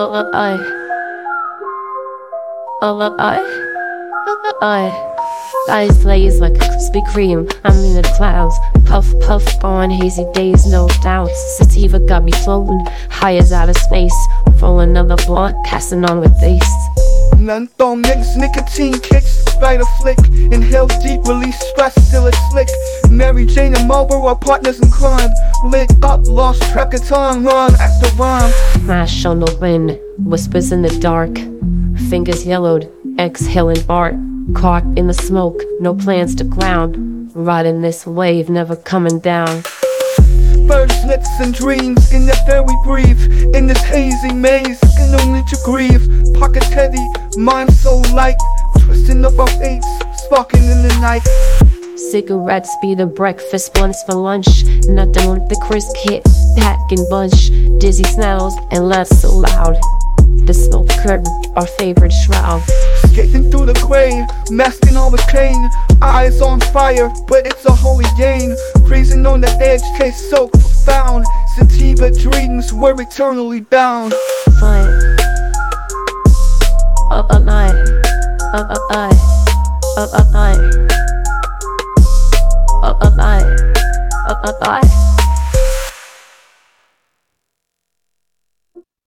uh, I. Uh, I. Uh, I. Eyes blaze like a Krispy Kreme. I'm in the clouds. Puff, puff on hazy days, no doubt. Sativa got me floating high as outer space. Roll another blunt, passing on with this. None thong mix, nicotine kicks, spider flick. Inhale deep, release stress, still it's slick. Mary Jane and Marlboro are partners in crime. Lit up, lost track of time, run at the rhyme. Mash on the wind, whispers in the dark. Fingers yellowed, exhaling bark. Caught in the smoke, no plans to ground. Riding this wave, never coming down. Birds, lips, and dreams in the air we breathe. In this hazy maze, can only to grieve. Pocket heavy, mind so light. Twisting up our fates, sparking in the night. Cigarettes be the breakfast, blunts for lunch. Nothing like the crisp hit, packing bunch. Dizzy smells and laughs so loud. The smoke curtain, our favorite shroud. Skating through the grain, masking all the pain. Eyes on fire, but it's a holy gain. Freezing on the edge, taste so profound. Sativa dreams, we're eternally bound. Fine. Up, up, night. Up, up, night. Up, up, night. Up, up, night. Up, up, night.